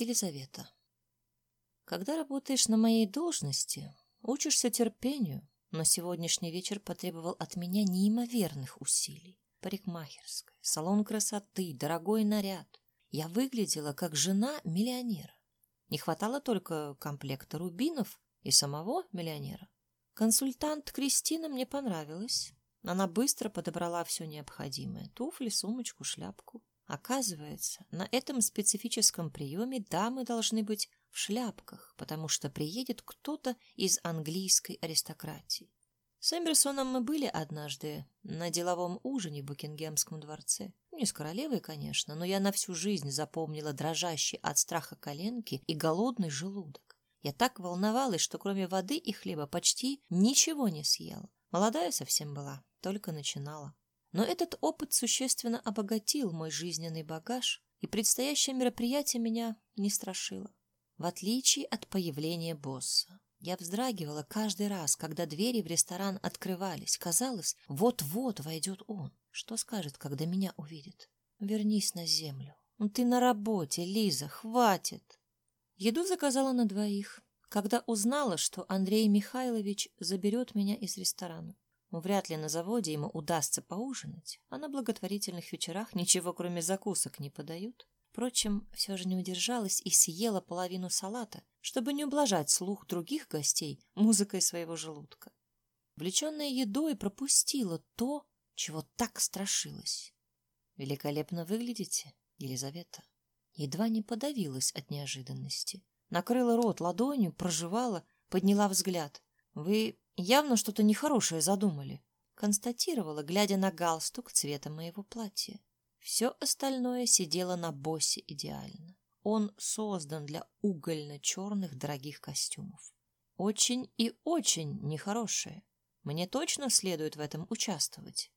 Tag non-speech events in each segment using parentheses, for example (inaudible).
Елизавета. Когда работаешь на моей должности, учишься терпению, но сегодняшний вечер потребовал от меня неимоверных усилий. Парикмахерская, салон красоты, дорогой наряд. Я выглядела как жена миллионера. Не хватало только комплекта рубинов и самого миллионера. Консультант Кристина мне понравилась. Она быстро подобрала все необходимое. Туфли, сумочку, шляпку. Оказывается, на этом специфическом приеме дамы должны быть в шляпках, потому что приедет кто-то из английской аристократии. С Эмерсоном мы были однажды на деловом ужине в Букингемском дворце. Не с королевой, конечно, но я на всю жизнь запомнила дрожащий от страха коленки и голодный желудок. Я так волновалась, что кроме воды и хлеба почти ничего не съела. Молодая совсем была, только начинала. Но этот опыт существенно обогатил мой жизненный багаж, и предстоящее мероприятие меня не страшило. В отличие от появления босса, я вздрагивала каждый раз, когда двери в ресторан открывались. Казалось, вот-вот войдет он. Что скажет, когда меня увидит? Вернись на землю. Ну, ты на работе, Лиза, хватит. Еду заказала на двоих, когда узнала, что Андрей Михайлович заберет меня из ресторана. Вряд ли на заводе ему удастся поужинать, а на благотворительных вечерах ничего кроме закусок не подают. Впрочем, все же не удержалась и съела половину салата, чтобы не ублажать слух других гостей музыкой своего желудка. Влеченная едой пропустила то, чего так страшилась. «Великолепно выглядите, Елизавета». Едва не подавилась от неожиданности. Накрыла рот ладонью, проживала, подняла взгляд. «Вы Явно что-то нехорошее задумали, констатировала, глядя на галстук цвета моего платья. Все остальное сидело на боссе идеально. Он создан для угольно-черных дорогих костюмов. Очень и очень нехорошее. Мне точно следует в этом участвовать.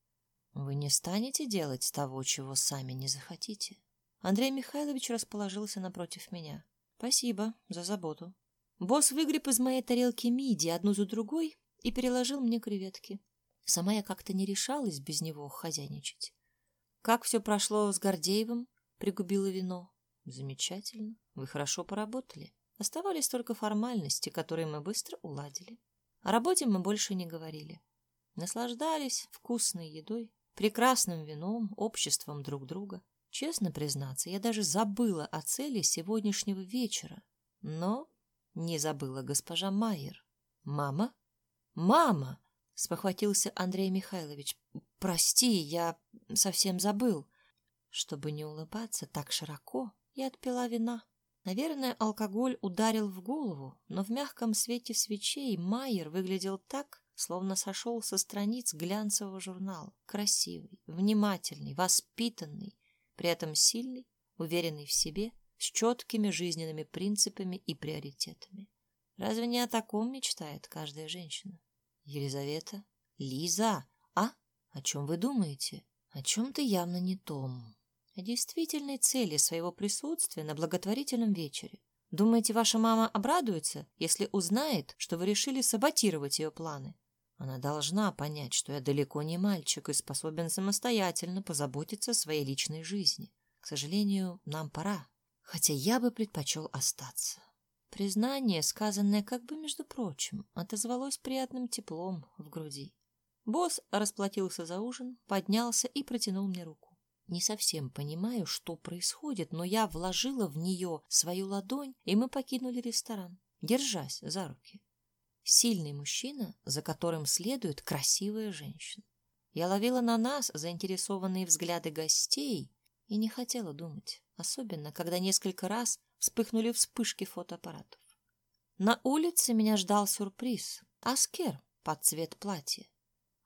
Вы не станете делать того, чего сами не захотите. Андрей Михайлович расположился напротив меня. Спасибо за заботу. Босс выгреб из моей тарелки миди одну за другой и переложил мне креветки. Сама я как-то не решалась без него хозяйничать. Как все прошло с Гордеевым? Пригубила вино. Замечательно. Вы хорошо поработали. Оставались только формальности, которые мы быстро уладили. О работе мы больше не говорили. Наслаждались вкусной едой, прекрасным вином, обществом друг друга. Честно признаться, я даже забыла о цели сегодняшнего вечера. Но не забыла госпожа Майер. Мама «Мама!» — спохватился Андрей Михайлович. «Прости, я совсем забыл». Чтобы не улыбаться так широко, я отпила вина. Наверное, алкоголь ударил в голову, но в мягком свете свечей Майер выглядел так, словно сошел со страниц глянцевого журнала. Красивый, внимательный, воспитанный, при этом сильный, уверенный в себе, с четкими жизненными принципами и приоритетами. Разве не о таком мечтает каждая женщина? Елизавета? Лиза? А? О чем вы думаете? О чем-то явно не том. О действительной цели своего присутствия на благотворительном вечере. Думаете, ваша мама обрадуется, если узнает, что вы решили саботировать ее планы? Она должна понять, что я далеко не мальчик и способен самостоятельно позаботиться о своей личной жизни. К сожалению, нам пора, хотя я бы предпочел остаться. Признание, сказанное как бы между прочим, отозвалось приятным теплом в груди. Босс расплатился за ужин, поднялся и протянул мне руку. Не совсем понимаю, что происходит, но я вложила в нее свою ладонь, и мы покинули ресторан, держась за руки. Сильный мужчина, за которым следует красивая женщина. Я ловила на нас заинтересованные взгляды гостей и не хотела думать, особенно когда несколько раз вспыхнули вспышки фотоаппаратов. На улице меня ждал сюрприз. Аскер под цвет платья.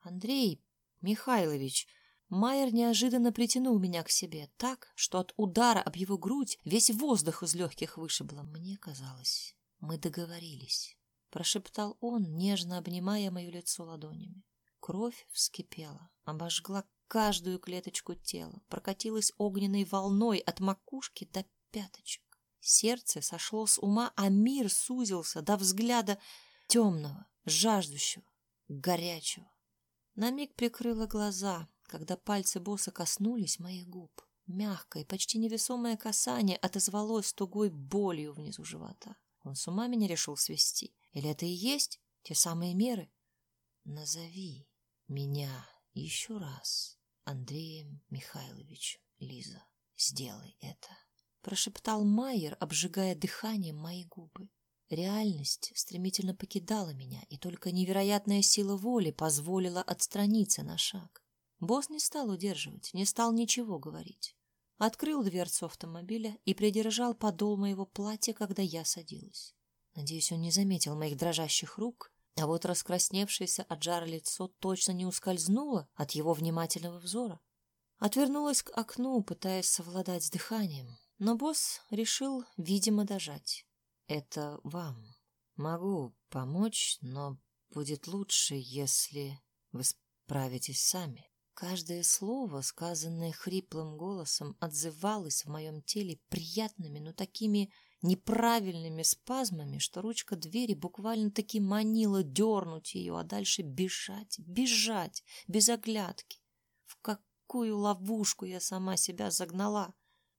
Андрей Михайлович Майер неожиданно притянул меня к себе так, что от удара об его грудь весь воздух из легких вышибло. Мне казалось, мы договорились. Прошептал он, нежно обнимая мое лицо ладонями. Кровь вскипела, обожгла каждую клеточку тела, прокатилась огненной волной от макушки до пяточек. Сердце сошло с ума, а мир сузился до взгляда темного, жаждущего, горячего. На миг прикрыла глаза, когда пальцы босса коснулись моих губ. Мягкое, почти невесомое касание отозвалось тугой болью внизу живота. Он с ума меня решил свести. Или это и есть те самые меры? Назови меня еще раз Андреем Михайловичем, Лиза. Сделай это. Прошептал Майер, обжигая дыханием мои губы. Реальность стремительно покидала меня, и только невероятная сила воли позволила отстраниться на шаг. Босс не стал удерживать, не стал ничего говорить. Открыл дверцу автомобиля и придержал подол моего платья, когда я садилась. Надеюсь, он не заметил моих дрожащих рук, а вот раскрасневшееся от жара лицо точно не ускользнуло от его внимательного взора. Отвернулась к окну, пытаясь совладать с дыханием, но босс решил, видимо, дожать. Это вам. Могу помочь, но будет лучше, если вы справитесь сами. Каждое слово, сказанное хриплым голосом, отзывалось в моем теле приятными, но такими неправильными спазмами, что ручка двери буквально-таки манила дернуть ее, а дальше бежать, бежать, без оглядки. В какую ловушку я сама себя загнала?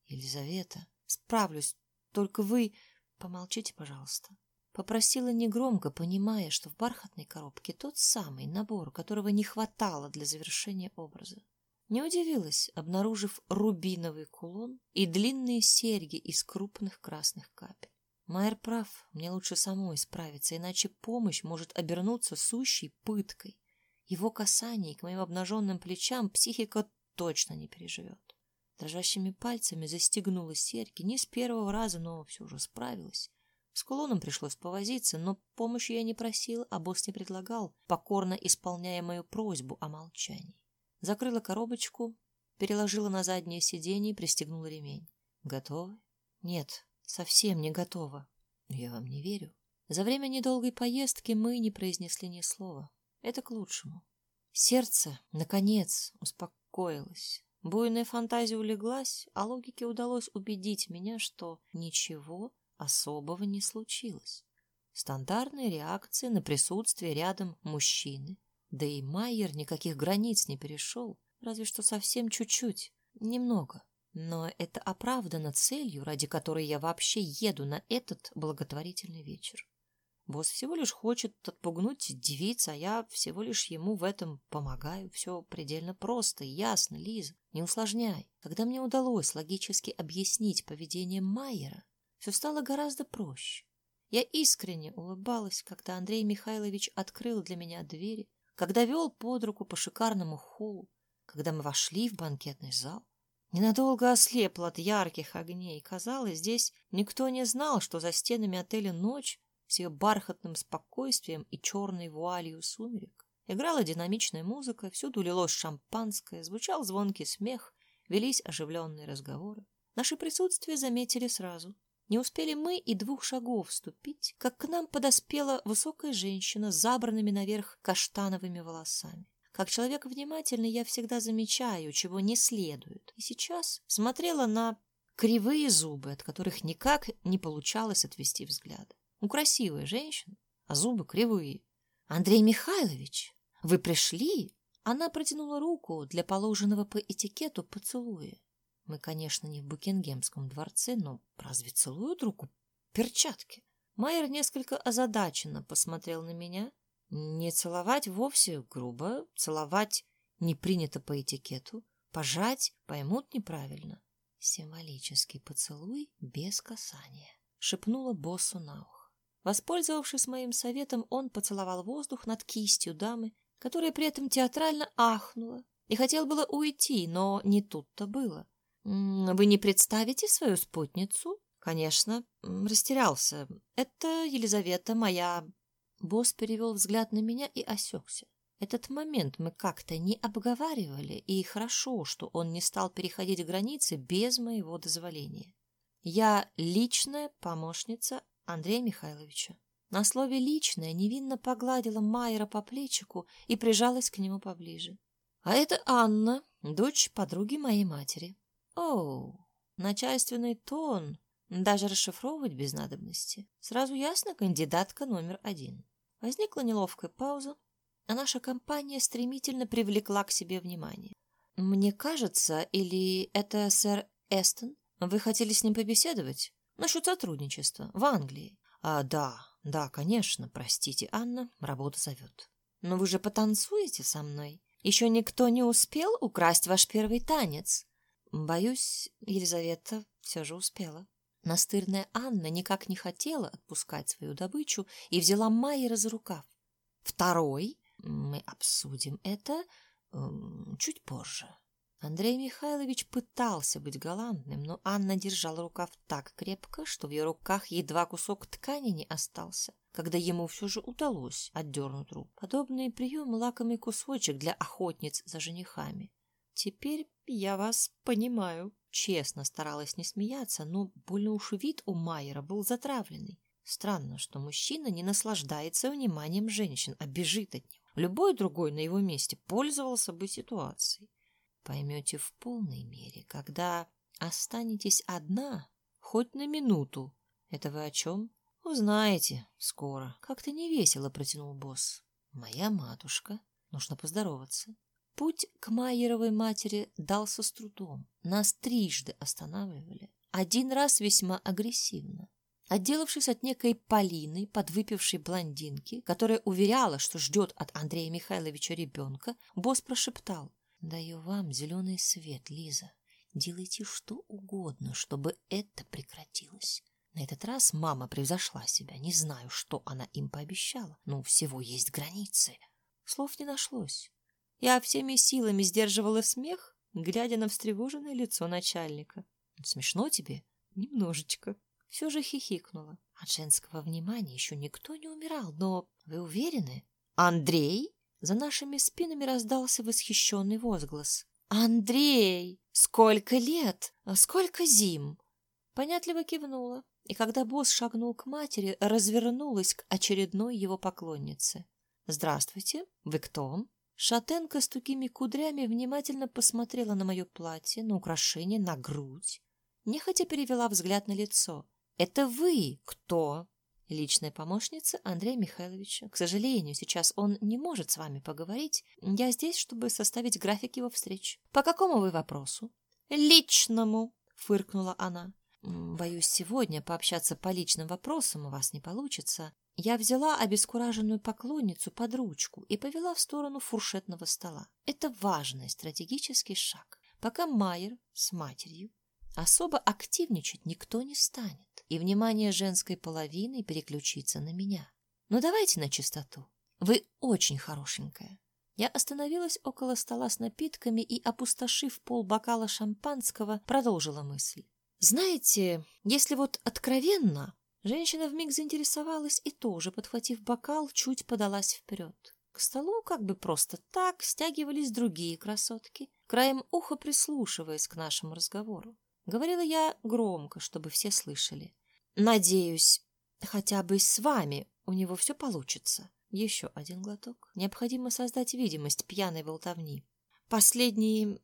Елизавета, справлюсь, только вы... Помолчите, пожалуйста. Попросила негромко, понимая, что в бархатной коробке тот самый набор, которого не хватало для завершения образа. Не удивилась, обнаружив рубиновый кулон и длинные серьги из крупных красных капель. Майер прав, мне лучше самой справиться, иначе помощь может обернуться сущей пыткой. Его касание к моим обнаженным плечам психика точно не переживет. Дрожащими пальцами застегнула серьги, не с первого раза, но все же справилась. С кулоном пришлось повозиться, но помощи я не просила, а босс не предлагал, покорно исполняя мою просьбу о молчании. Закрыла коробочку, переложила на заднее сиденье и пристегнула ремень. Готовы? Нет, совсем не готова. Я вам не верю. За время недолгой поездки мы не произнесли ни слова. Это к лучшему. Сердце, наконец, успокоилось. Буйная фантазия улеглась, а логике удалось убедить меня, что ничего особого не случилось. Стандартные реакции на присутствие рядом мужчины. Да и Майер никаких границ не перешел, разве что совсем чуть-чуть, немного. Но это оправдано целью, ради которой я вообще еду на этот благотворительный вечер. Босс всего лишь хочет отпугнуть девиц, а я всего лишь ему в этом помогаю. Все предельно просто и ясно, Лиза. Не усложняй. Когда мне удалось логически объяснить поведение Майера, все стало гораздо проще. Я искренне улыбалась, когда Андрей Михайлович открыл для меня двери, когда вел под руку по шикарному холлу, когда мы вошли в банкетный зал. Ненадолго ослепла от ярких огней. Казалось, здесь никто не знал, что за стенами отеля «Ночь» с ее бархатным спокойствием и черной вуалью сумерек. Играла динамичная музыка, всюду лилось шампанское, звучал звонкий смех, велись оживленные разговоры. Наше присутствие заметили сразу. Не успели мы и двух шагов вступить, как к нам подоспела высокая женщина с забранными наверх каштановыми волосами. Как человек внимательный, я всегда замечаю, чего не следует. И сейчас смотрела на кривые зубы, от которых никак не получалось отвести взгляд. Ну, красивая женщина, а зубы кривые. Андрей Михайлович, вы пришли? Она протянула руку для положенного по этикету поцелуя. Мы, конечно, не в Букингемском дворце, но разве целуют руку? Перчатки. Майер несколько озадаченно посмотрел на меня. Не целовать вовсе грубо, целовать не принято по этикету, пожать поймут неправильно. Символический поцелуй без касания, шепнула боссу на ухо. Воспользовавшись моим советом, он поцеловал воздух над кистью дамы, которая при этом театрально ахнула и хотел было уйти, но не тут-то было. «Вы не представите свою спутницу?» «Конечно». Растерялся. «Это Елизавета, моя...» Босс перевел взгляд на меня и осекся. Этот момент мы как-то не обговаривали, и хорошо, что он не стал переходить границы без моего дозволения. Я личная помощница Андрея Михайловича. На слове «личная» невинно погладила Майера по плечику и прижалась к нему поближе. А это Анна, дочь подруги моей матери. Оу, начальственный тон, даже расшифровывать без надобности. Сразу ясно, кандидатка номер один. Возникла неловкая пауза, а наша компания стремительно привлекла к себе внимание. Мне кажется, или это сэр Эстон? Вы хотели с ним побеседовать? Насчет сотрудничества в Англии. А, да, да, конечно, простите, Анна, работа зовет. Но вы же потанцуете со мной? Еще никто не успел украсть ваш первый танец? Боюсь, Елизавета все же успела. Настырная Анна никак не хотела отпускать свою добычу и взяла Майера за рукав. Второй, мы обсудим это э, чуть позже. Андрей Михайлович пытался быть галантным, но Анна держала рукав так крепко, что в ее руках едва кусок ткани не остался, когда ему все же удалось отдернуть руку. Подобный прием — лакомый кусочек для охотниц за женихами. Теперь я вас понимаю. Честно старалась не смеяться, но больно уж вид у Майера был затравленный. Странно, что мужчина не наслаждается вниманием женщин, а бежит от него. Любой другой на его месте пользовался бы ситуацией поймете в полной мере, когда останетесь одна хоть на минуту. Это вы о чем? Узнаете скоро. Как-то невесело протянул босс. Моя матушка. Нужно поздороваться. Путь к Майеровой матери дался с трудом. Нас трижды останавливали. Один раз весьма агрессивно. Отделавшись от некой Полины, подвыпившей блондинки, которая уверяла, что ждет от Андрея Михайловича ребенка, босс прошептал. Даю вам зеленый свет, Лиза. Делайте что угодно, чтобы это прекратилось. На этот раз мама превзошла себя. Не знаю, что она им пообещала, но всего есть границы. Слов не нашлось. Я всеми силами сдерживала смех, глядя на встревоженное лицо начальника. Смешно тебе? Немножечко. Все же хихикнула. От женского внимания еще никто не умирал, но вы уверены? Андрей? За нашими спинами раздался восхищенный возглас. «Андрей! Сколько лет! Сколько зим!» Понятливо кивнула, и когда босс шагнул к матери, развернулась к очередной его поклоннице. «Здравствуйте! Вы кто?» Шатенка с тугими кудрями внимательно посмотрела на мое платье, на украшение, на грудь. Нехотя перевела взгляд на лицо. «Это вы кто?» Личная помощница Андрея Михайловича. К сожалению, сейчас он не может с вами поговорить. Я здесь, чтобы составить график его встреч. По какому вы вопросу? Личному, фыркнула она. Боюсь, сегодня пообщаться по личным вопросам у вас не получится. Я взяла обескураженную поклонницу под ручку и повела в сторону фуршетного стола. Это важный стратегический шаг. Пока Майер с матерью особо активничать никто не станет и внимание женской половины переключится на меня. Но давайте на чистоту. Вы очень хорошенькая. Я остановилась около стола с напитками и, опустошив пол бокала шампанского, продолжила мысль. Знаете, если вот откровенно, женщина вмиг заинтересовалась и тоже, подхватив бокал, чуть подалась вперед. К столу как бы просто так стягивались другие красотки, краем уха прислушиваясь к нашему разговору. Говорила я громко, чтобы все слышали. Надеюсь, хотя бы с вами у него все получится. Еще один глоток. Необходимо создать видимость пьяной болтовни. Последние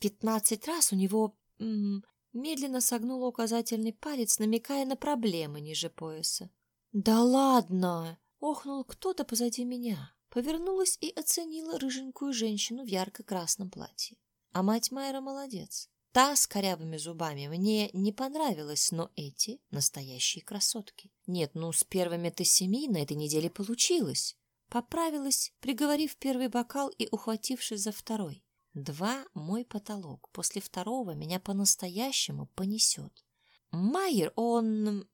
пятнадцать раз у него медленно согнул указательный палец, намекая на проблемы ниже пояса. «Да ладно!» — охнул кто-то позади меня. Повернулась и оценила рыженькую женщину в ярко-красном платье. А мать Майра молодец. Та с корявыми зубами мне не понравилась, но эти — настоящие красотки. Нет, ну, с первыми-то семи на этой неделе получилось. Поправилась, приговорив первый бокал и ухватившись за второй. Два — мой потолок. После второго меня по-настоящему понесет. Майер, он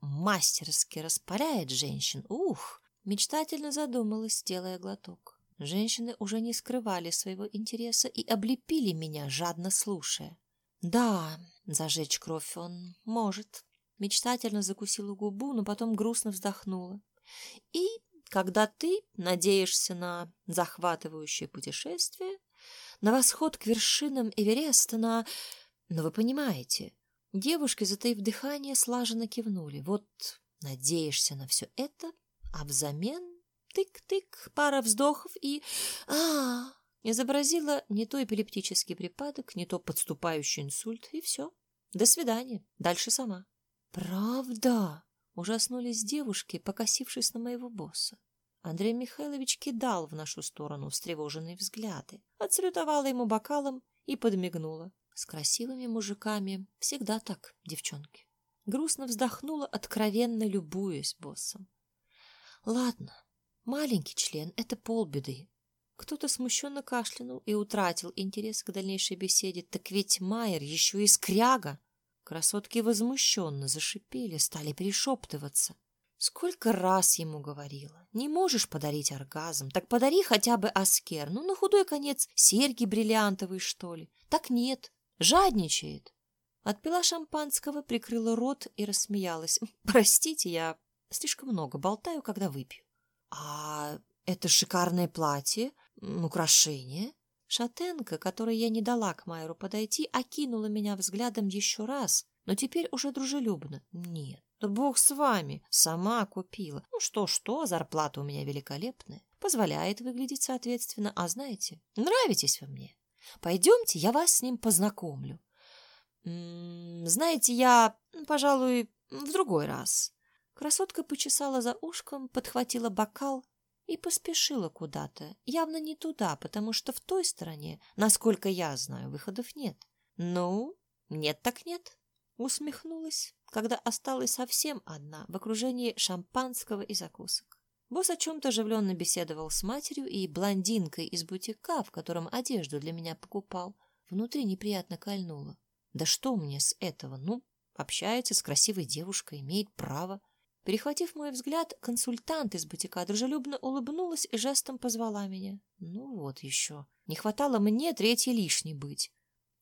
мастерски распаляет женщин. Ух! Мечтательно задумалась, делая глоток. Женщины уже не скрывали своего интереса и облепили меня, жадно слушая. Да, зажечь кровь он может. Мечтательно закусила губу, но потом грустно вздохнула. И когда ты надеешься на захватывающее путешествие, на восход к вершинам Эвереста, на... Но вы понимаете, девушки, затаив дыхание, слаженно кивнули. Вот надеешься на все это, а взамен Тык-тык, пара вздохов и... а, Изобразила не то эпилептический припадок, не то подступающий инсульт, и все. До свидания. Дальше сама. «Правда?» — ужаснулись девушки, покосившись на моего босса. Андрей Михайлович кидал в нашу сторону встревоженные взгляды, отсалютовала ему бокалом и подмигнула. С красивыми мужиками всегда так, девчонки. Грустно вздохнула, откровенно любуясь боссом. Ладно, маленький член — это полбеды. Кто-то смущенно кашлянул и утратил интерес к дальнейшей беседе. Так ведь Майер еще и скряга. Красотки возмущенно зашипели, стали перешептываться. Сколько раз ему говорила, не можешь подарить оргазм, так подари хотя бы аскер, ну на худой конец серьги бриллиантовые, что ли. Так нет, жадничает. Отпила шампанского, прикрыла рот и рассмеялась. Простите, я слишком много болтаю, когда выпью. А это шикарное платье, украшение. Шатенка, которой я не дала к Майеру подойти, окинула меня взглядом еще раз, но теперь уже дружелюбно. Нет, да бог с вами, сама купила. Ну что-что, зарплата у меня великолепная, позволяет выглядеть соответственно. А знаете, нравитесь вы мне. Пойдемте, я вас с ним познакомлю. Знаете, я, пожалуй, в другой раз. Красотка почесала за ушком, подхватила бокал и поспешила куда-то. Явно не туда, потому что в той стороне, насколько я знаю, выходов нет. Ну, нет так нет. Усмехнулась, когда осталась совсем одна в окружении шампанского и закусок. Босс о чем-то оживленно беседовал с матерью и блондинкой из бутика, в котором одежду для меня покупал. Внутри неприятно кольнуло. Да что мне с этого? Ну, общается с красивой девушкой, имеет право. Перехватив мой взгляд, консультант из бутика дружелюбно улыбнулась и жестом позвала меня. Ну вот еще. Не хватало мне третьей лишней быть.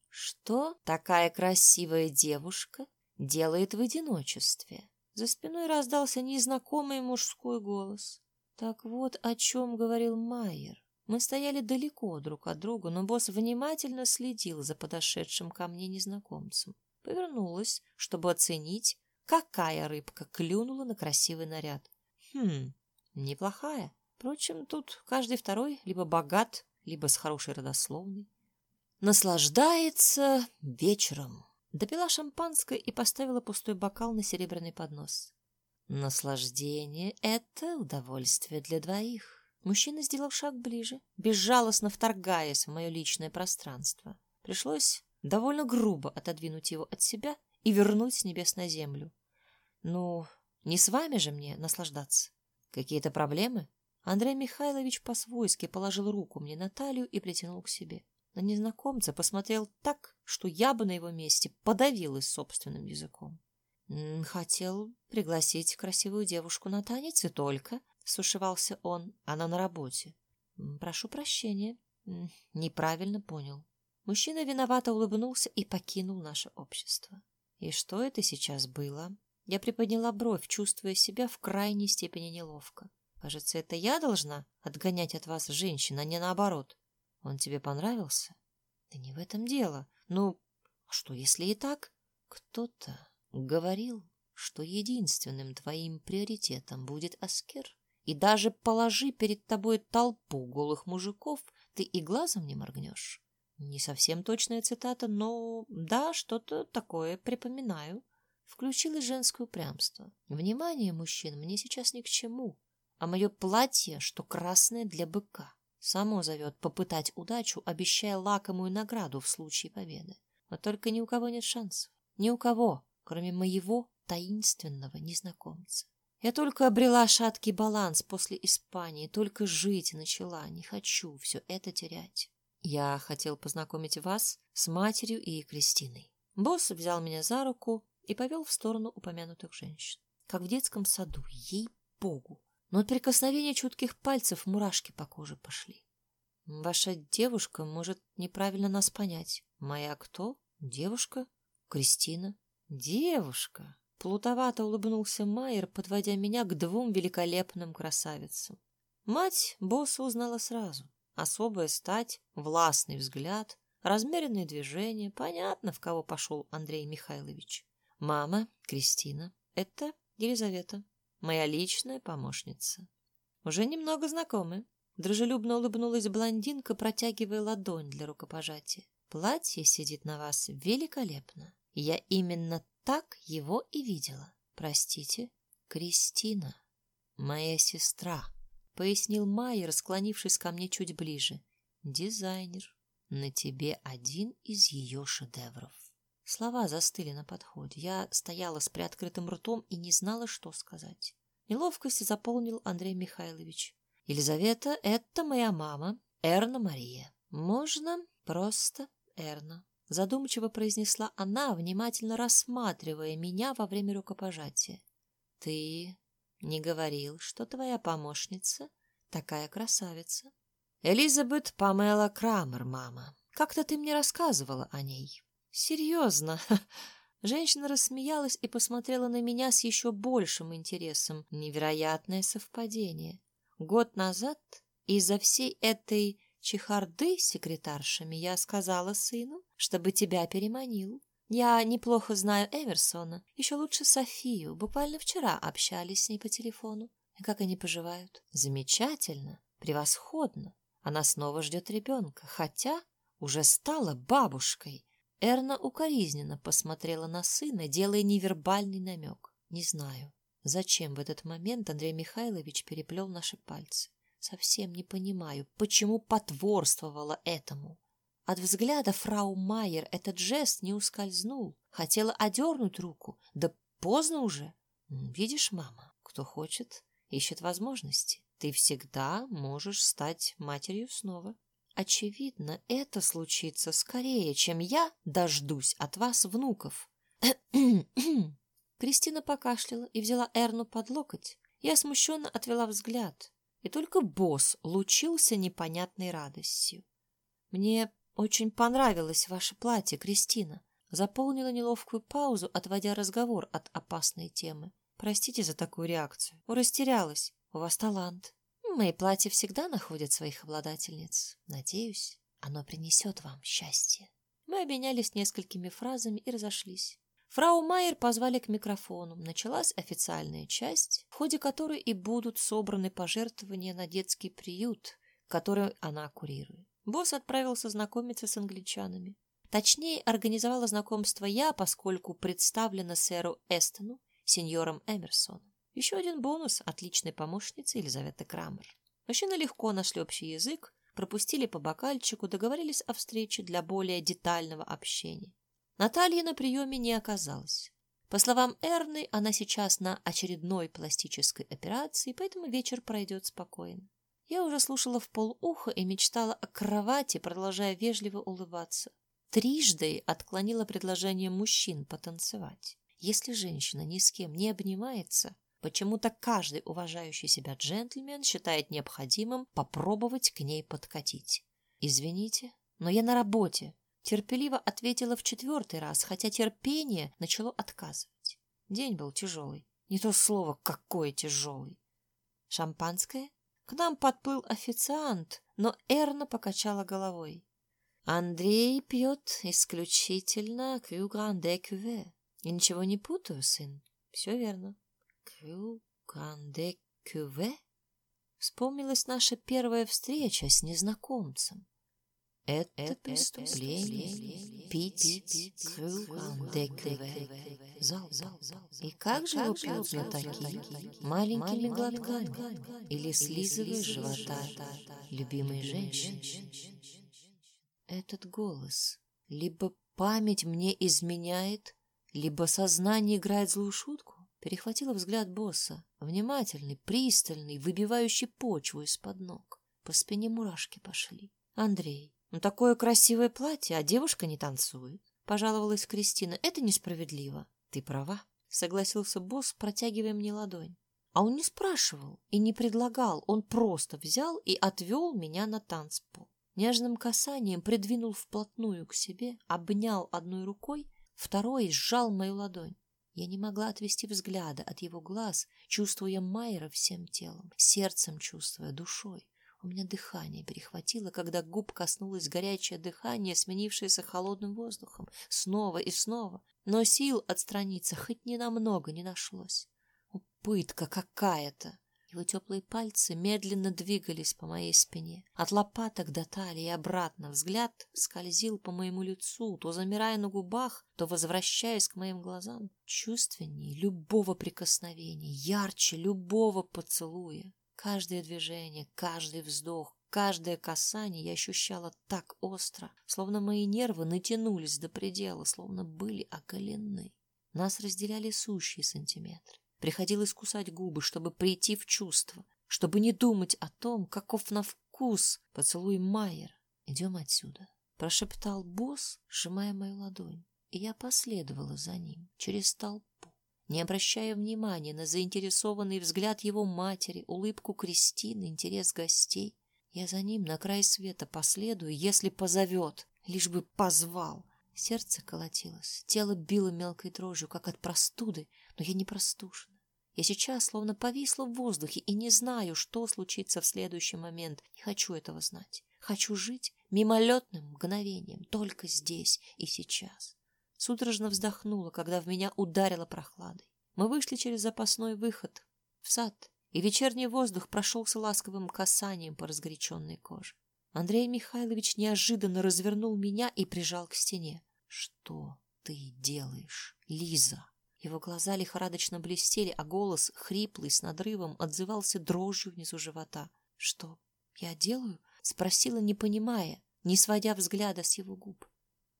Что такая красивая девушка делает в одиночестве? За спиной раздался незнакомый мужской голос. Так вот о чем говорил Майер. Мы стояли далеко друг от друга, но босс внимательно следил за подошедшим ко мне незнакомцем. Повернулась, чтобы оценить, какая рыбка клюнула на красивый наряд. Хм, неплохая. Впрочем, тут каждый второй либо богат, либо с хорошей родословной. Наслаждается вечером. Допила шампанское и поставила пустой бокал на серебряный поднос. Наслаждение — это удовольствие для двоих. Мужчина сделал шаг ближе, безжалостно вторгаясь в мое личное пространство. Пришлось довольно грубо отодвинуть его от себя и вернуть с небес на землю. Ну, не с вами же мне наслаждаться. Какие-то проблемы? Андрей Михайлович по-свойски положил руку мне на талию и притянул к себе. На незнакомца посмотрел так, что я бы на его месте подавилась собственным языком. Хотел пригласить красивую девушку на танец и только, Сушевался он. Она на работе. Прошу прощения. Неправильно понял. Мужчина виновато улыбнулся и покинул наше общество. И что это сейчас было? Я приподняла бровь, чувствуя себя в крайней степени неловко. Кажется, это я должна отгонять от вас женщин, а не наоборот. Он тебе понравился? Да не в этом дело. Ну, а что если и так? Кто-то говорил, что единственным твоим приоритетом будет Аскер. И даже положи перед тобой толпу голых мужиков, ты и глазом не моргнешь. Не совсем точная цитата, но да, что-то такое припоминаю. Включилось женское упрямство. Внимание мужчин мне сейчас ни к чему, а мое платье, что красное для быка, само зовет попытать удачу, обещая лакомую награду в случае победы. Но только ни у кого нет шансов. Ни у кого, кроме моего таинственного незнакомца. Я только обрела шаткий баланс после Испании, только жить начала, не хочу все это терять. Я хотел познакомить вас с матерью и Кристиной. Босс взял меня за руку и повел в сторону упомянутых женщин. Как в детском саду, ей-богу. Но от прикосновения чутких пальцев мурашки по коже пошли. Ваша девушка может неправильно нас понять. Моя кто? Девушка? Кристина? Девушка? Плутовато улыбнулся Майер, подводя меня к двум великолепным красавицам. Мать босса узнала сразу. Особая стать, властный взгляд, размеренные движения. Понятно, в кого пошел Андрей Михайлович. Мама, Кристина, это Елизавета, моя личная помощница. Уже немного знакомы. Дружелюбно улыбнулась блондинка, протягивая ладонь для рукопожатия. Платье сидит на вас великолепно. Я именно так его и видела. Простите, Кристина, моя сестра. пояснил Майер, склонившись ко мне чуть ближе. Дизайнер. На тебе один из ее шедевров. Слова застыли на подходе. Я стояла с приоткрытым ртом и не знала, что сказать. Неловкость заполнил Андрей Михайлович. Елизавета, это моя мама, Эрна Мария. Можно просто Эрна. Задумчиво произнесла она, внимательно рассматривая меня во время рукопожатия. Ты не говорил, что твоя помощница такая красавица? Элизабет Памела Крамер, мама. Как-то ты мне рассказывала о ней. Серьезно? (laughs) Женщина рассмеялась и посмотрела на меня с еще большим интересом. Невероятное совпадение. Год назад из-за всей этой чехарды с секретаршами я сказала сыну, чтобы тебя переманил. Я неплохо знаю Эмерсона, еще лучше Софию. Буквально вчера общались с ней по телефону. И как они поживают? Замечательно, превосходно. Она снова ждет ребенка, хотя уже стала бабушкой. Эрна укоризненно посмотрела на сына, делая невербальный намек. Не знаю, зачем в этот момент Андрей Михайлович переплел наши пальцы. Совсем не понимаю, почему потворствовала этому. От взгляда фрау Майер этот жест не ускользнул. Хотела одернуть руку, да поздно уже. Видишь, мама, кто хочет, ищет возможности. Ты всегда можешь стать матерью снова. Очевидно, это случится скорее, чем я дождусь от вас внуков. (clears throat) Кристина покашляла и взяла Эрну под локоть. Я смущенно отвела взгляд, и только босс лучился непонятной радостью. Мне очень понравилось ваше платье, Кристина. Заполнила неловкую паузу, отводя разговор от опасной темы. Простите за такую реакцию. Растерялась. У вас талант. Мои платья всегда находят своих обладательниц. Надеюсь, оно принесет вам счастье. Мы обменялись несколькими фразами и разошлись. Фрау Майер позвали к микрофону. Началась официальная часть, в ходе которой и будут собраны пожертвования на детский приют, который она курирует. Босс отправился знакомиться с англичанами. Точнее, организовала знакомство я, поскольку представлена сэру Эстону, сеньором Эмерсоном. Еще один бонус от личной помощницы Елизаветы Крамер. Мужчины легко нашли общий язык, пропустили по бокальчику, договорились о встрече для более детального общения. Наталья на приеме не оказалась. По словам Эрны, она сейчас на очередной пластической операции, поэтому вечер пройдет спокойно. Я уже слушала в полуха и мечтала о кровати, продолжая вежливо улыбаться. Трижды отклонила предложение мужчин потанцевать. Если женщина ни с кем не обнимается, почему-то каждый уважающий себя джентльмен считает необходимым попробовать к ней подкатить. «Извините, но я на работе», — терпеливо ответила в четвертый раз, хотя терпение начало отказывать. День был тяжелый. Не то слово «какой тяжелый». «Шампанское?» К нам подплыл официант, но Эрна покачала головой. Андрей пьет исключительно Крю Гранде Кюве. И ничего не путаю, сын. Все верно. Крю Гранде Кюве? Вспомнилась наша первая встреча с незнакомцем. Это, это преступление. Пить Кюве. Зал, зал, зал. И как же его пьют знатоки? Маленькими глотками или слизывая живота любимой женщины? Этот голос. Либо память мне изменяет, либо сознание играет злую шутку. Перехватила взгляд босса. Внимательный, пристальный, выбивающий почву из-под ног. По спине мурашки пошли. Андрей, ну такое красивое платье, а девушка не танцует. Пожаловалась Кристина. Это несправедливо. Ты права, согласился босс, протягивая мне ладонь. А он не спрашивал и не предлагал, он просто взял и отвел меня на танцпол. Нежным касанием придвинул вплотную к себе, обнял одной рукой, второй сжал мою ладонь. Я не могла отвести взгляда от его глаз, чувствуя Майера всем телом, сердцем чувствуя, душой. У меня дыхание перехватило, когда губ коснулось горячее дыхание, сменившееся холодным воздухом, снова и снова. Но сил отстраниться хоть ненамного не нашлось. Пытка какая-то! Его теплые пальцы медленно двигались по моей спине. От лопаток до талии и обратно взгляд скользил по моему лицу, то замирая на губах, то возвращаясь к моим глазам. Чувственнее любого прикосновения, ярче любого поцелуя. Каждое движение, каждый вздох, каждое касание я ощущала так остро, словно мои нервы натянулись до предела, словно были оголены. Нас разделяли сущие сантиметры. Приходилось кусать губы, чтобы прийти в чувство, чтобы не думать о том, каков на вкус поцелуй Майер. «Идем отсюда», — прошептал босс, сжимая мою ладонь, и я последовала за ним через толпу, не обращая внимания на заинтересованный взгляд его матери, улыбку Кристины, интерес гостей. Я за ним на край света последую, если позовет, лишь бы позвал. Сердце колотилось, тело било мелкой дрожью, как от простуды, но я не простужена. Я сейчас словно повисла в воздухе и не знаю, что случится в следующий момент. Не хочу этого знать. Хочу жить мимолетным мгновением, только здесь и сейчас. Судорожно вздохнула, когда в меня ударило прохладой. Мы вышли через запасной выход в сад, и вечерний воздух прошелся ласковым касанием по разгоряченной коже. Андрей Михайлович неожиданно развернул меня и прижал к стене. «Что ты делаешь, Лиза?» Его глаза лихорадочно блестели, а голос, хриплый, с надрывом, отзывался дрожью внизу живота. «Что я делаю?» — спросила, не понимая, не сводя взгляда с его губ.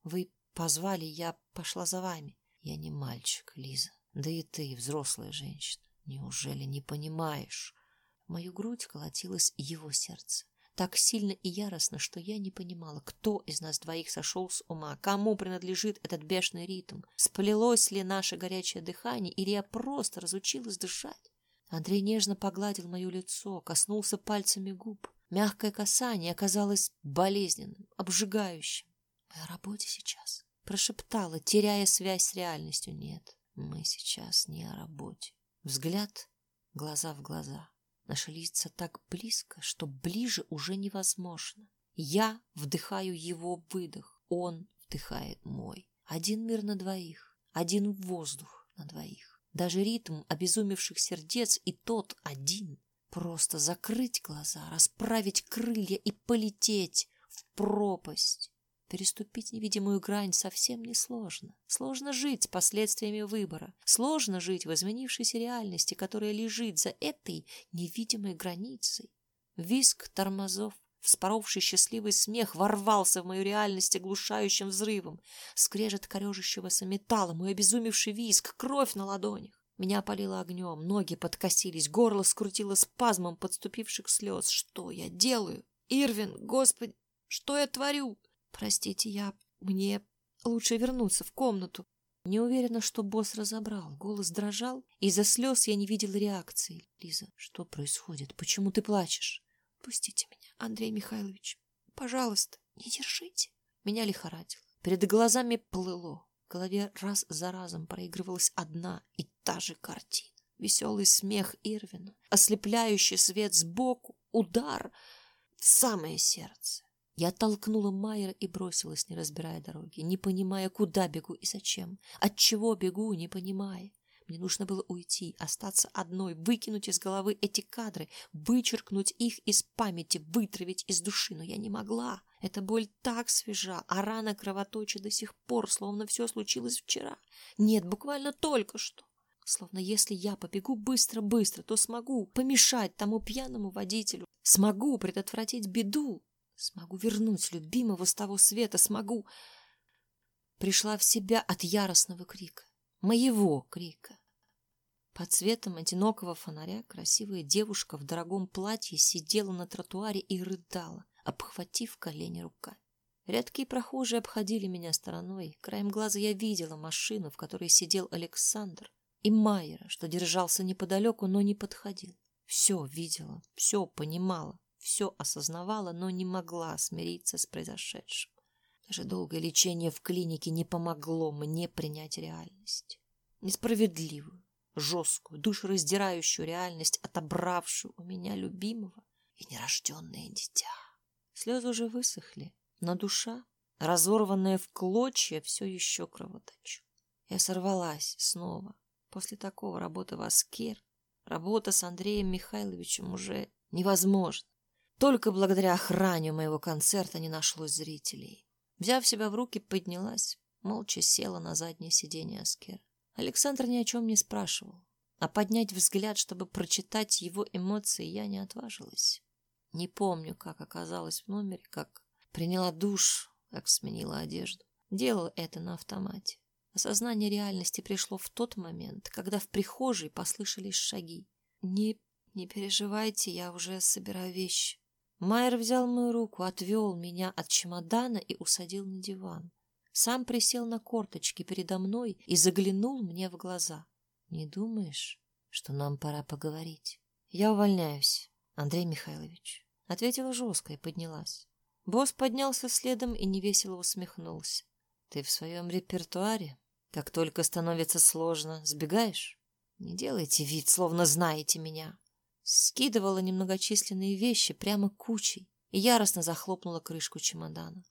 «Вы позвали, я пошла за вами». «Я не мальчик, Лиза. Да и ты, взрослая женщина. Неужели не понимаешь?» В мою грудь колотилось его сердце так сильно и яростно, что я не понимала, кто из нас двоих сошел с ума, кому принадлежит этот бешеный ритм, сплелось ли наше горячее дыхание, или я просто разучилась дышать. Андрей нежно погладил мое лицо, коснулся пальцами губ. Мягкое касание оказалось болезненным, обжигающим. «Мы о работе сейчас», — прошептала, теряя связь с реальностью. «Нет, мы сейчас не о работе». Взгляд, глаза в глаза. Наши лица так близко, что ближе уже невозможно. Я вдыхаю его выдох, он вдыхает мой. Один мир на двоих, один воздух на двоих. Даже ритм обезумевших сердец и тот один. Просто закрыть глаза, расправить крылья и полететь в пропасть. Переступить невидимую грань совсем не сложно. Сложно жить с последствиями выбора. Сложно жить в изменившейся реальности, которая лежит за этой невидимой границей. Виск тормозов, вспоровший счастливый смех, ворвался в мою реальность оглушающим взрывом. Скрежет корежащегося металла, мой обезумевший виск, кровь на ладонях. Меня опалило огнем, ноги подкосились, горло скрутило спазмом подступивших слез. Что я делаю? Ирвин, господи, что я творю? Простите, я... Мне лучше вернуться в комнату. Не уверена, что босс разобрал. Голос дрожал. Из-за слез я не видела реакции. Лиза, что происходит? Почему ты плачешь? Пустите меня, Андрей Михайлович. Пожалуйста, не держите. Меня лихорадило. Перед глазами плыло. В голове раз за разом проигрывалась одна и та же картина. Веселый смех Ирвина, ослепляющий свет сбоку, удар в самое сердце. Я толкнула Майера и бросилась, не разбирая дороги, не понимая, куда бегу и зачем. От чего бегу, не понимая. Мне нужно было уйти, остаться одной, выкинуть из головы эти кадры, вычеркнуть их из памяти, вытравить из души, но я не могла. Эта боль так свежа, а рана кровоточит до сих пор, словно все случилось вчера. Нет, буквально только что. Словно если я побегу быстро-быстро, то смогу помешать тому пьяному водителю, смогу предотвратить беду. Смогу вернуть любимого с того света, смогу. Пришла в себя от яростного крика, моего крика. Под светом одинокого фонаря красивая девушка в дорогом платье сидела на тротуаре и рыдала, обхватив колени руками. Редкие прохожие обходили меня стороной. Краем глаза я видела машину, в которой сидел Александр, и Майера, что держался неподалеку, но не подходил. Все видела, все понимала все осознавала, но не могла смириться с произошедшим. Даже долгое лечение в клинике не помогло мне принять реальность. Несправедливую, жесткую, душераздирающую реальность, отобравшую у меня любимого и нерожденное дитя. Слезы уже высохли, но душа, разорванная в клочья, все еще кровоточила. Я сорвалась снова. После такого работы в Аскер, работа с Андреем Михайловичем уже невозможна. Только благодаря охране моего концерта не нашлось зрителей. Взяв себя в руки, поднялась, молча села на заднее сиденье Аскера. Александр ни о чем не спрашивал. а поднять взгляд, чтобы прочитать его эмоции, я не отважилась. Не помню, как оказалась в номере, как приняла душ, как сменила одежду. Делала это на автомате. Осознание реальности пришло в тот момент, когда в прихожей послышались шаги. «Не, не переживайте, я уже собираю вещи». Майер взял мою руку, отвел меня от чемодана и усадил на диван. Сам присел на корточки передо мной и заглянул мне в глаза. «Не думаешь, что нам пора поговорить?» «Я увольняюсь, Андрей Михайлович», — ответила жестко и поднялась. Босс поднялся следом и невесело усмехнулся. «Ты в своем репертуаре? Как только становится сложно, сбегаешь? Не делайте вид, словно знаете меня». Скидывала немногочисленные вещи прямо кучей и яростно захлопнула крышку чемодана.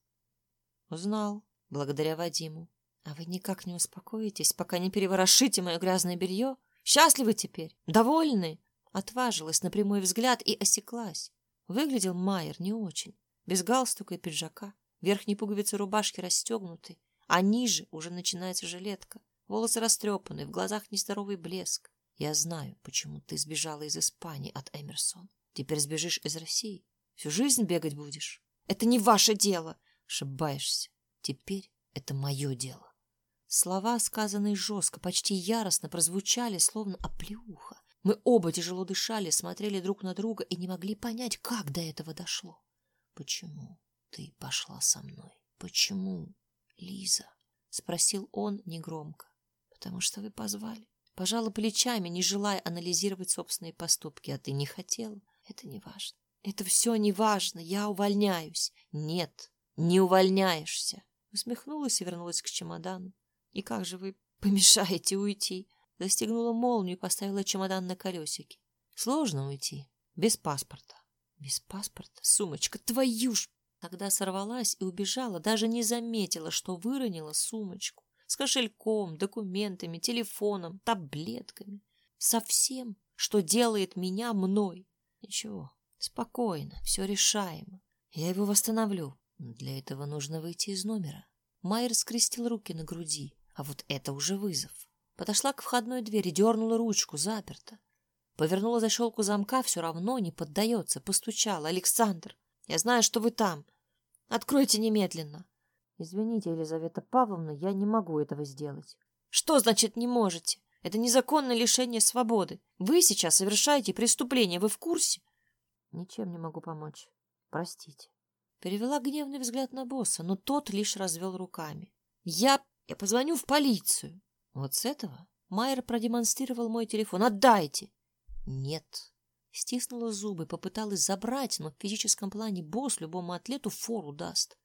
Узнал, благодаря Вадиму. А вы никак не успокоитесь, пока не переворошите мое грязное белье? Счастливы теперь? Довольны? Отважилась на прямой взгляд и осеклась. Выглядел Майер не очень. Без галстука и пиджака. Верхние пуговицы рубашки расстегнуты, а ниже уже начинается жилетка. Волосы растрепаны, в глазах нездоровый блеск. Я знаю, почему ты сбежала из Испании от Эмерсон. Теперь сбежишь из России. Всю жизнь бегать будешь. Это не ваше дело. Ошибаешься. Теперь это мое дело. Слова, сказанные жестко, почти яростно, прозвучали, словно оплеуха. Мы оба тяжело дышали, смотрели друг на друга и не могли понять, как до этого дошло. Почему ты пошла со мной? Почему, Лиза? Спросил он негромко. Потому что вы позвали. Пожала плечами, не желая анализировать собственные поступки. А ты не хотела? Это не важно. Это все не важно. Я увольняюсь. Нет, не увольняешься. Усмехнулась и вернулась к чемодану. И как же вы помешаете уйти? Застегнула молнию и поставила чемодан на колесики. Сложно уйти. Без паспорта. Без паспорта? Сумочка, твою ж! Тогда сорвалась и убежала, даже не заметила, что выронила сумочку. С кошельком, документами, телефоном, таблетками. Со всем, что делает меня мной. Ничего, спокойно, все решаемо. Я его восстановлю. Для этого нужно выйти из номера. Майер скрестил руки на груди, а вот это уже вызов. Подошла к входной двери, дернула ручку, заперта. Повернула защелку замка, все равно не поддается. Постучала. «Александр, я знаю, что вы там. Откройте немедленно». «Извините, Елизавета Павловна, я не могу этого сделать». «Что значит не можете? Это незаконное лишение свободы. Вы сейчас совершаете преступление. Вы в курсе?» «Ничем не могу помочь. Простите». Перевела гневный взгляд на босса, но тот лишь развел руками. «Я... я позвоню в полицию». Вот с этого Майер продемонстрировал мой телефон. «Отдайте!» «Нет». Стиснула зубы, попыталась забрать, но в физическом плане босс любому атлету фору даст.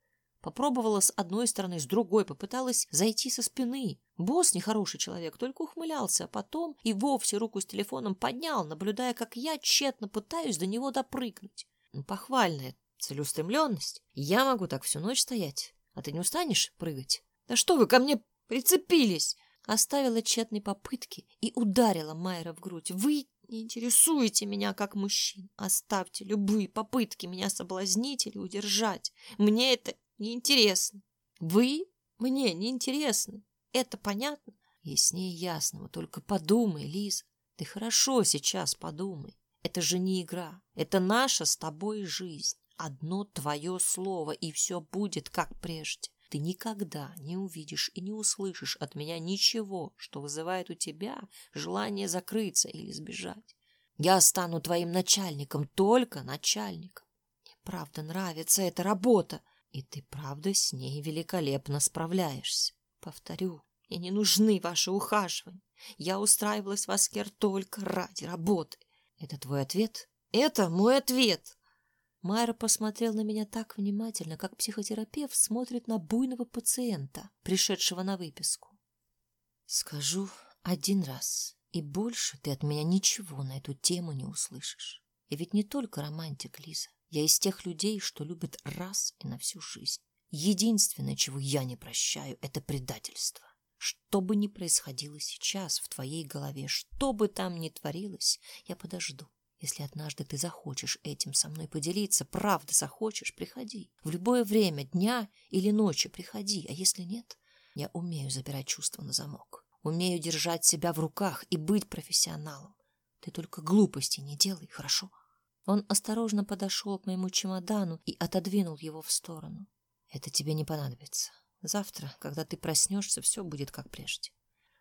Попробовала с одной стороны, с другой, попыталась зайти со спины. Босс нехороший человек, только ухмылялся, а потом и вовсе руку с телефоном поднял, наблюдая, как я тщетно пытаюсь до него допрыгнуть. Ну, похвальное целеустремленность. Я могу так всю ночь стоять, а ты не устанешь прыгать? Да что вы ко мне прицепились? Оставила тщетные попытки и ударила Майера в грудь. Вы не интересуете меня как мужчин. Оставьте любые попытки меня соблазнить или удержать. Мне это не интересно. Вы мне не интересны. Это понятно? Яснее ясного. Только подумай, Лиза. Ты хорошо сейчас подумай. Это же не игра. Это наша с тобой жизнь. Одно твое слово, и все будет как прежде. Ты никогда не увидишь и не услышишь от меня ничего, что вызывает у тебя желание закрыться или сбежать. Я стану твоим начальником, только начальником. Мне правда нравится эта работа, и ты правда с ней великолепно справляешься. Повторю, мне не нужны ваши ухаживания. Я устраивалась в Аскер только ради работы. Это твой ответ? Это мой ответ. Майра посмотрел на меня так внимательно, как психотерапевт смотрит на буйного пациента, пришедшего на выписку. Скажу один раз, и больше ты от меня ничего на эту тему не услышишь. Я ведь не только романтик, Лиза. Я из тех людей, что любят раз и на всю жизнь. Единственное, чего я не прощаю, это предательство. Что бы ни происходило сейчас в твоей голове, что бы там ни творилось, я подожду. Если однажды ты захочешь этим со мной поделиться, правда захочешь, приходи. В любое время, дня или ночи приходи, а если нет, я умею забирать чувства на замок. Умею держать себя в руках и быть профессионалом. Ты только глупости не делай, хорошо? Он осторожно подошел к моему чемодану и отодвинул его в сторону. Это тебе не понадобится. Завтра, когда ты проснешься, все будет как прежде.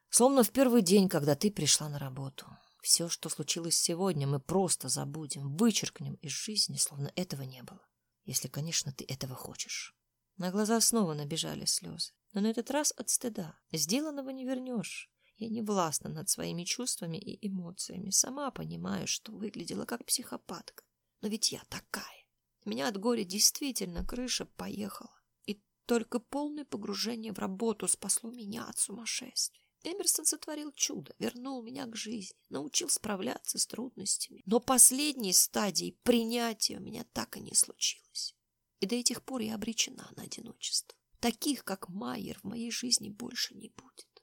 Словно в первый день, когда ты пришла на работу. Все, что случилось сегодня, мы просто забудем, вычеркнем из жизни, словно этого не было. Если, конечно, ты этого хочешь. На глаза снова набежали слезы. Но на этот раз от стыда. Сделанного не вернешь. Я не властна над своими чувствами и эмоциями. Сама понимаю, что выглядела как психопатка. Но ведь я такая. Меня от горя действительно крыша поехала. И только полное погружение в работу спасло меня от сумасшествия. Эмерсон сотворил чудо, вернул меня к жизни, научил справляться с трудностями. Но последней стадии принятия у меня так и не случилось. И до этих пор я обречена на одиночество. Таких, как Майер, в моей жизни больше не будет.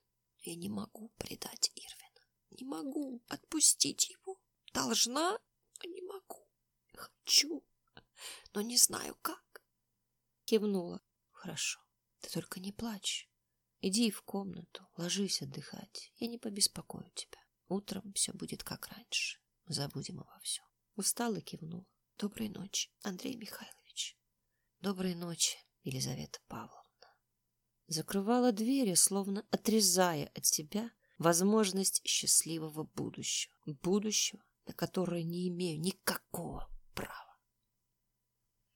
Я не могу предать Ирвина. Не могу отпустить его. Должна, но не могу. Хочу, но не знаю как. Кивнула. Хорошо. Ты только не плачь. Иди в комнату, ложись отдыхать. Я не побеспокою тебя. Утром все будет как раньше. Забудем обо всем. Устала кивнула. Доброй ночи, Андрей Михайлович. Доброй ночи, Елизавета Павловна закрывала двери, словно отрезая от себя возможность счастливого будущего. Будущего, на которое не имею никакого права.